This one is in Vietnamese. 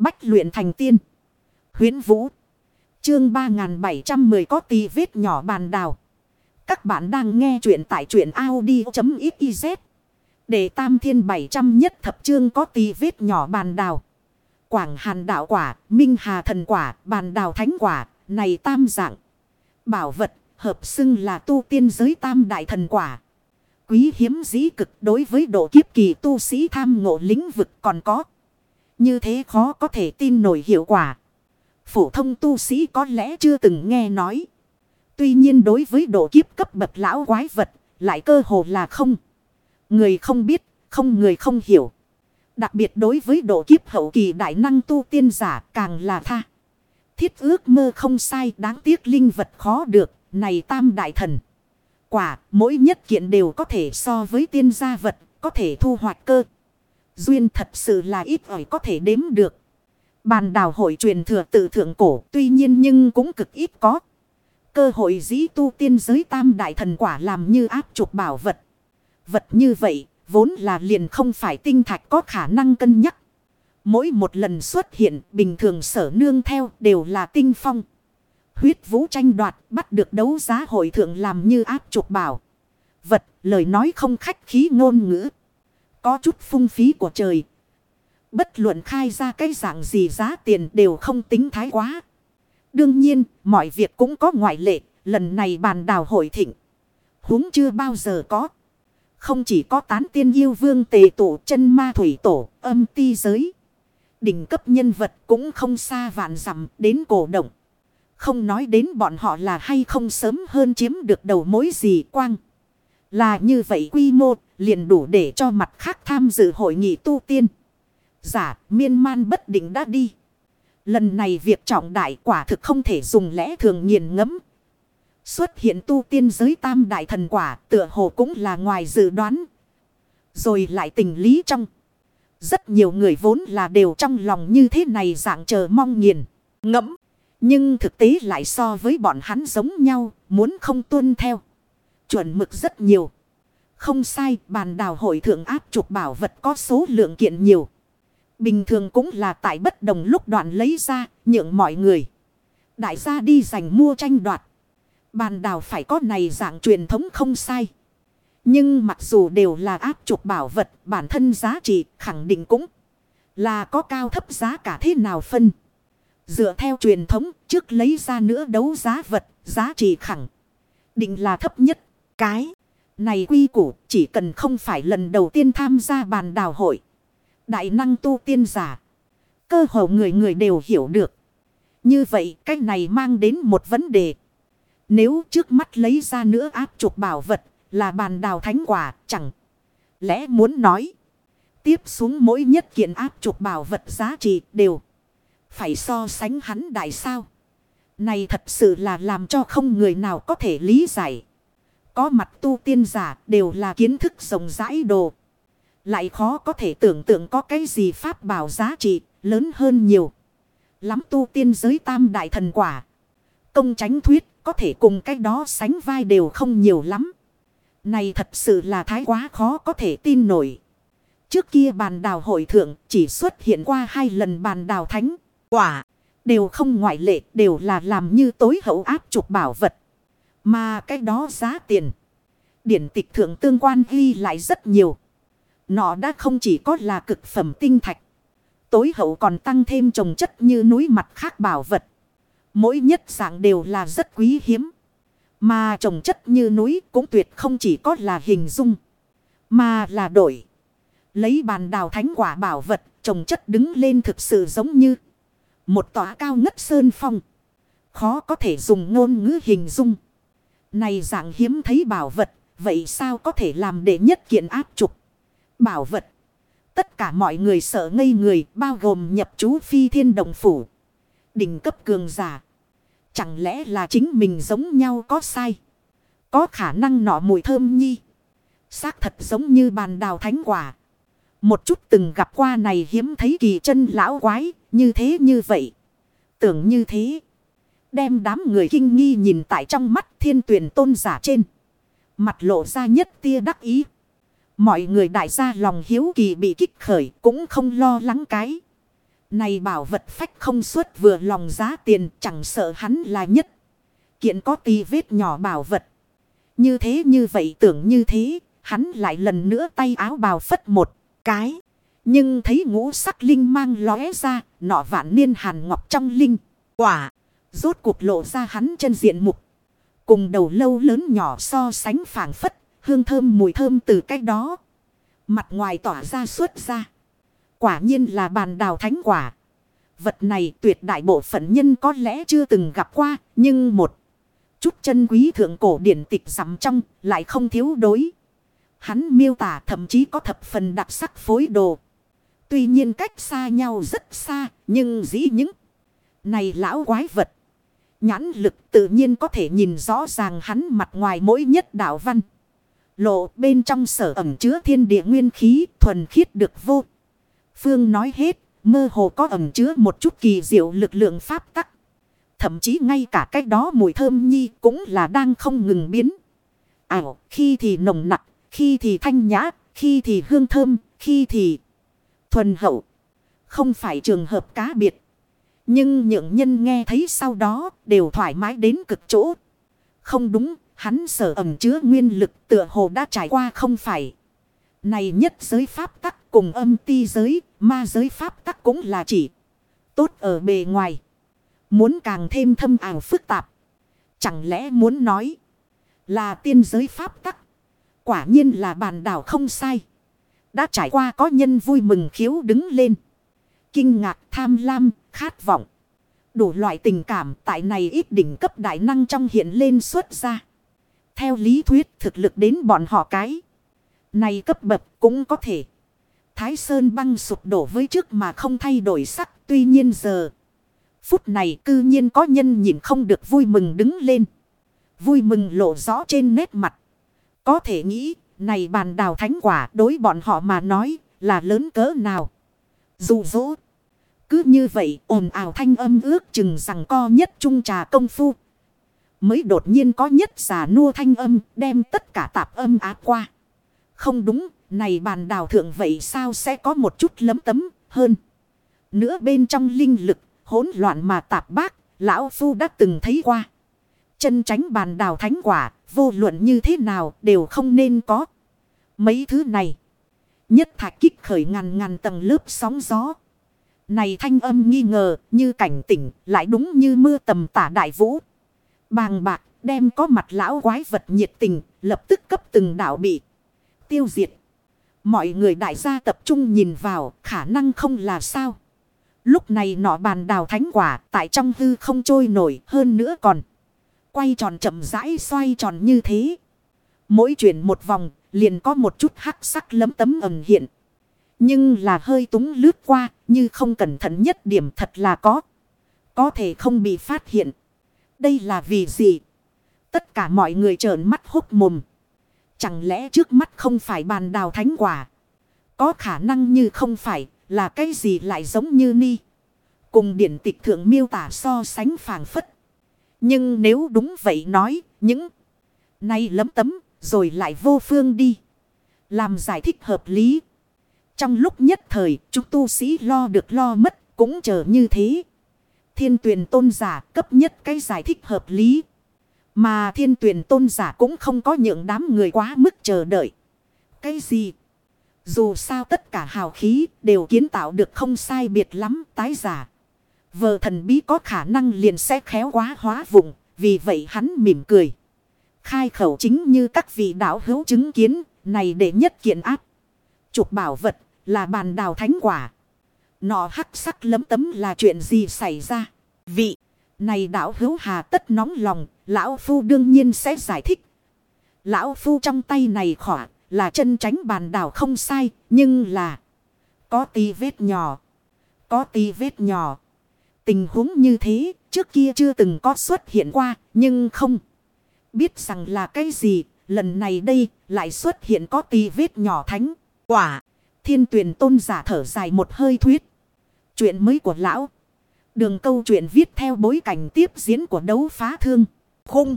Bách luyện thành tiên. Huyến Vũ. Chương 3710 có tì vết nhỏ bàn đào. Các bạn đang nghe truyện tại truyện Audi.xyz. Để tam thiên 700 nhất thập chương có tì vết nhỏ bàn đào. Quảng hàn đạo quả, minh hà thần quả, bàn đào thánh quả, này tam dạng. Bảo vật, hợp xưng là tu tiên giới tam đại thần quả. Quý hiếm dĩ cực đối với độ kiếp kỳ tu sĩ tham ngộ lĩnh vực còn có. Như thế khó có thể tin nổi hiệu quả. Phổ thông tu sĩ có lẽ chưa từng nghe nói. Tuy nhiên đối với độ kiếp cấp bậc lão quái vật, lại cơ hồ là không. Người không biết, không người không hiểu. Đặc biệt đối với độ kiếp hậu kỳ đại năng tu tiên giả càng là tha. Thiết ước mơ không sai đáng tiếc linh vật khó được, này tam đại thần. Quả, mỗi nhất kiện đều có thể so với tiên gia vật, có thể thu hoạch cơ. Duyên thật sự là ít ỏi có thể đếm được. Bàn đào hội truyền thừa tự thượng cổ, tuy nhiên nhưng cũng cực ít có. Cơ hội dĩ tu tiên giới tam đại thần quả làm như áp trục bảo vật. Vật như vậy, vốn là liền không phải tinh thạch có khả năng cân nhắc. Mỗi một lần xuất hiện, bình thường sở nương theo đều là tinh phong. Huyết vũ tranh đoạt, bắt được đấu giá hội thượng làm như áp trục bảo. Vật, lời nói không khách khí ngôn ngữ. Có chút phung phí của trời. Bất luận khai ra cái dạng gì giá tiền đều không tính thái quá. Đương nhiên, mọi việc cũng có ngoại lệ. Lần này bàn đào hội thịnh. huống chưa bao giờ có. Không chỉ có tán tiên yêu vương tề tổ chân ma thủy tổ âm ti giới. Đỉnh cấp nhân vật cũng không xa vạn dặm đến cổ động. Không nói đến bọn họ là hay không sớm hơn chiếm được đầu mối gì quang. Là như vậy quy mô liền đủ để cho mặt khác tham dự hội nghị tu tiên. Giả miên man bất định đã đi. Lần này việc trọng đại quả thực không thể dùng lẽ thường nghiền ngẫm Xuất hiện tu tiên giới tam đại thần quả tựa hồ cũng là ngoài dự đoán. Rồi lại tình lý trong. Rất nhiều người vốn là đều trong lòng như thế này dạng chờ mong nghiền, ngẫm. Nhưng thực tế lại so với bọn hắn giống nhau, muốn không tuân theo. Chuẩn mực rất nhiều. Không sai, bàn đào hội thượng áp trục bảo vật có số lượng kiện nhiều. Bình thường cũng là tại bất đồng lúc đoạn lấy ra, nhượng mọi người. Đại gia đi giành mua tranh đoạt. Bàn đào phải có này dạng truyền thống không sai. Nhưng mặc dù đều là áp trục bảo vật, bản thân giá trị khẳng định cũng là có cao thấp giá cả thế nào phân. Dựa theo truyền thống, trước lấy ra nữa đấu giá vật, giá trị khẳng định là thấp nhất. Cái này quy củ, chỉ cần không phải lần đầu tiên tham gia bàn đào hội. Đại năng tu tiên giả. Cơ hồ người người đều hiểu được. Như vậy, cái này mang đến một vấn đề. Nếu trước mắt lấy ra nữa áp trục bảo vật là bàn đào thánh quả, chẳng. Lẽ muốn nói. Tiếp xuống mỗi nhất kiện áp trục bảo vật giá trị đều. Phải so sánh hắn đại sao. Này thật sự là làm cho không người nào có thể lý giải. Có mặt tu tiên giả đều là kiến thức rộng rãi đồ. Lại khó có thể tưởng tượng có cái gì pháp bảo giá trị lớn hơn nhiều. Lắm tu tiên giới tam đại thần quả. Công tránh thuyết có thể cùng cái đó sánh vai đều không nhiều lắm. Này thật sự là thái quá khó có thể tin nổi. Trước kia bàn đào hội thượng chỉ xuất hiện qua hai lần bàn đào thánh. Quả đều không ngoại lệ, đều là làm như tối hậu áp trục bảo vật. Mà cái đó giá tiền. Điển tịch thượng tương quan ghi lại rất nhiều. Nó đã không chỉ có là cực phẩm tinh thạch. Tối hậu còn tăng thêm trồng chất như núi mặt khác bảo vật. Mỗi nhất dạng đều là rất quý hiếm. Mà trồng chất như núi cũng tuyệt không chỉ có là hình dung. Mà là đổi. Lấy bàn đào thánh quả bảo vật, trồng chất đứng lên thực sự giống như. Một tòa cao ngất sơn phong. Khó có thể dùng ngôn ngữ hình dung. Này dạng hiếm thấy bảo vật. Vậy sao có thể làm để nhất kiện áp trục. Bảo vật. Tất cả mọi người sợ ngây người, bao gồm nhập chú phi thiên đồng phủ. Đỉnh cấp cường giả. Chẳng lẽ là chính mình giống nhau có sai. Có khả năng nọ mùi thơm nhi. Xác thật giống như bàn đào thánh quả. Một chút từng gặp qua này hiếm thấy kỳ chân lão quái. Như thế như vậy. Tưởng như thế. Đem đám người kinh nghi nhìn tại trong mắt thiên tuyển tôn giả trên. Mặt lộ ra nhất tia đắc ý. Mọi người đại gia lòng hiếu kỳ bị kích khởi cũng không lo lắng cái. Này bảo vật phách không xuất vừa lòng giá tiền chẳng sợ hắn là nhất. Kiện có tì vết nhỏ bảo vật. Như thế như vậy tưởng như thế, hắn lại lần nữa tay áo bào phất một cái. Nhưng thấy ngũ sắc linh mang lóe ra, nọ vạn niên hàn ngọc trong linh. Quả, rốt cuộc lộ ra hắn chân diện mục. Cùng đầu lâu lớn nhỏ so sánh phảng phất, hương thơm mùi thơm từ cách đó. Mặt ngoài tỏa ra suốt ra. Quả nhiên là bàn đào thánh quả. Vật này tuyệt đại bộ phận nhân có lẽ chưa từng gặp qua, nhưng một chút chân quý thượng cổ điển tịch rằm trong lại không thiếu đối. Hắn miêu tả thậm chí có thập phần đặc sắc phối đồ. Tuy nhiên cách xa nhau rất xa, nhưng dĩ những này lão quái vật. Nhãn lực tự nhiên có thể nhìn rõ ràng hắn mặt ngoài mỗi nhất đạo văn. Lộ bên trong sở ẩm chứa thiên địa nguyên khí thuần khiết được vô. Phương nói hết, mơ hồ có ẩm chứa một chút kỳ diệu lực lượng pháp tắc. Thậm chí ngay cả cách đó mùi thơm nhi cũng là đang không ngừng biến. Ảo, khi thì nồng nặc, khi thì thanh nhã, khi thì hương thơm, khi thì thuần hậu. Không phải trường hợp cá biệt. Nhưng những nhân nghe thấy sau đó đều thoải mái đến cực chỗ. Không đúng, hắn sở ẩm chứa nguyên lực tựa hồ đã trải qua không phải. Này nhất giới pháp tắc cùng âm ti giới, ma giới pháp tắc cũng là chỉ tốt ở bề ngoài. Muốn càng thêm thâm ảo phức tạp. Chẳng lẽ muốn nói là tiên giới pháp tắc. Quả nhiên là bàn đảo không sai. Đã trải qua có nhân vui mừng khiếu đứng lên. Kinh ngạc tham lam, khát vọng. Đủ loại tình cảm tại này ít đỉnh cấp đại năng trong hiện lên xuất ra. Theo lý thuyết thực lực đến bọn họ cái. Này cấp bậc cũng có thể. Thái Sơn băng sụp đổ với trước mà không thay đổi sắc. Tuy nhiên giờ. Phút này cư nhiên có nhân nhìn không được vui mừng đứng lên. Vui mừng lộ rõ trên nét mặt. Có thể nghĩ, này bàn đào thánh quả đối bọn họ mà nói là lớn cỡ nào. Dù dỗ. Cứ như vậy ồn ào thanh âm ước chừng rằng co nhất trung trà công phu. Mới đột nhiên có nhất giả nua thanh âm đem tất cả tạp âm áp qua. Không đúng, này bàn đào thượng vậy sao sẽ có một chút lấm tấm hơn. Nữa bên trong linh lực, hỗn loạn mà tạp bác, lão phu đã từng thấy qua. Chân tránh bàn đào thánh quả, vô luận như thế nào đều không nên có. Mấy thứ này, nhất thạch kích khởi ngàn ngàn tầng lớp sóng gió. Này thanh âm nghi ngờ, như cảnh tỉnh, lại đúng như mưa tầm tả đại vũ. Bàng bạc, đem có mặt lão quái vật nhiệt tình, lập tức cấp từng đảo bị tiêu diệt. Mọi người đại gia tập trung nhìn vào, khả năng không là sao. Lúc này nọ bàn đào thánh quả, tại trong hư không trôi nổi, hơn nữa còn. Quay tròn chậm rãi xoay tròn như thế. Mỗi chuyển một vòng, liền có một chút hắc sắc lấm tấm ẩn hiện. Nhưng là hơi túng lướt qua, như không cẩn thận nhất điểm thật là có. Có thể không bị phát hiện. Đây là vì gì? Tất cả mọi người trợn mắt hốc mồm. Chẳng lẽ trước mắt không phải bàn đào thánh quả? Có khả năng như không phải, là cái gì lại giống như ni? Cùng điển tịch thượng miêu tả so sánh phàng phất. Nhưng nếu đúng vậy nói, những nay lấm tấm, rồi lại vô phương đi. Làm giải thích hợp lý. Trong lúc nhất thời, chúng tu sĩ lo được lo mất, cũng chờ như thế. Thiên tuyển tôn giả cấp nhất cái giải thích hợp lý. Mà thiên tuyển tôn giả cũng không có những đám người quá mức chờ đợi. Cái gì? Dù sao tất cả hào khí đều kiến tạo được không sai biệt lắm tái giả. Vợ thần bí có khả năng liền sẽ khéo quá hóa vùng. Vì vậy hắn mỉm cười. Khai khẩu chính như các vị đạo hữu chứng kiến. Này để nhất kiện áp. Trục bảo vật là bàn đào thánh quả. Nọ hắc sắc lấm tấm là chuyện gì xảy ra? Vị này đảo hữu hà tất nóng lòng. Lão Phu đương nhiên sẽ giải thích. Lão Phu trong tay này khỏa là chân tránh bàn đảo không sai. Nhưng là có tí vết nhỏ. Có tí vết nhỏ. Tình huống như thế, trước kia chưa từng có xuất hiện qua. Nhưng không biết rằng là cái gì. Lần này đây lại xuất hiện có tí vết nhỏ thánh. Quả. Thiên tuyển tôn giả thở dài một hơi thuyết. Chuyện mới của lão. Đường câu chuyện viết theo bối cảnh tiếp diễn của đấu phá thương. Khung.